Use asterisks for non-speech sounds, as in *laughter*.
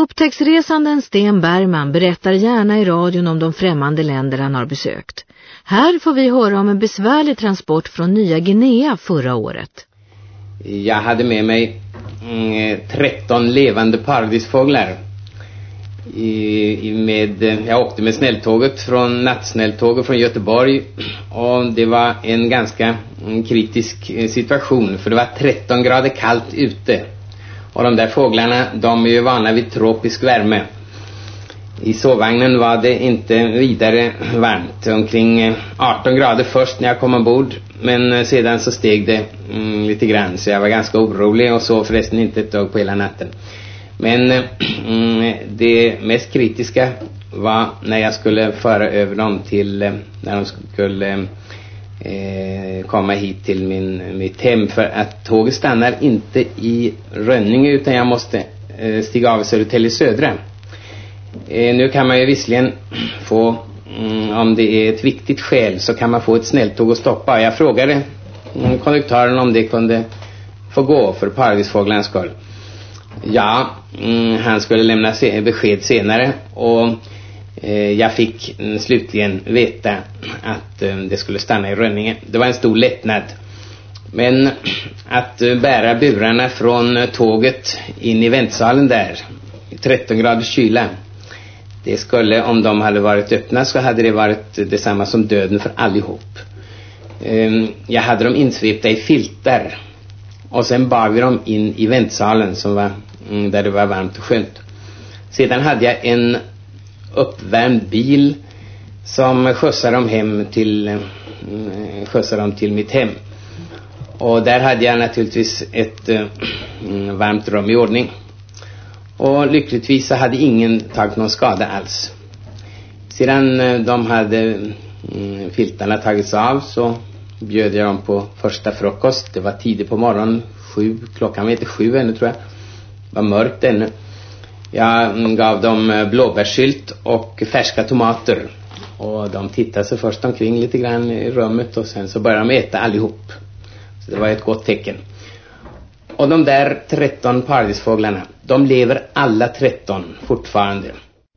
Upptäcktsresanden Sten Bergman berättar gärna i radion om de främmande länder han har besökt. Här får vi höra om en besvärlig transport från Nya Guinea förra året. Jag hade med mig mm, eh, 13 levande paradisfåglar. I, med, eh, jag åkte med snälltåget från nattsnälltåget från Göteborg och det var en ganska mm, kritisk eh, situation för det var 13 grader kallt ute. Och de där fåglarna, de är ju vana vid tropisk värme. I sovvagnen var det inte vidare varmt, omkring eh, 18 grader först när jag kom ombord. Men eh, sedan så steg det mm, lite grann så jag var ganska orolig och sov förresten inte ett dag på hela natten. Men eh, *clears throat* mm, det mest kritiska var när jag skulle föra över dem till, när de skulle eh, komma hit till min, mitt hem för att tåget stannar inte i Rönninge utan jag måste eh, stiga av i Södertälje Södra. Eh, nu kan man ju visserligen få, mm, om det är ett viktigt skäl så kan man få ett snälltåg att stoppa. Jag frågade mm, konduktören om det kunde få gå för paradisfåglarnas skull. Ja, mm, han skulle lämna se besked senare och Eh, jag fick mm, slutligen veta att eh, det skulle stanna i Rönninge. Det var en stor lättnad. Men *clears throat* att eh, bära burarna från tåget in i väntsalen där, 13 graders kyla, det skulle, om de hade varit öppna så hade det varit detsamma som döden för allihop. Ehm, jag hade dem insvepta i filtar och sen bar vi dem in i väntsalen som var, mm, där det var varmt och skönt. Sedan hade jag en uppvärmd bil som skjutsade dem hem till mm, skjutsade dem till mitt hem. Och där hade jag naturligtvis ett eh, mm, varmt rum i ordning. Och lyckligtvis så hade ingen tagit någon skada alls. Sedan eh, de hade mm, filtarna tagits av så bjöd jag dem på första frukost. Det var tidigt på morgonen, sju, klockan var inte sju ännu tror jag. Det var mörkt ännu. Jag gav dem eh, blåbärssylt och färska tomater. Och de tittade sig först omkring lite grann i rummet och sen så började de äta allihop. Så det var ett gott tecken. Och de där 13 paradisfåglarna, de lever alla 13 fortfarande.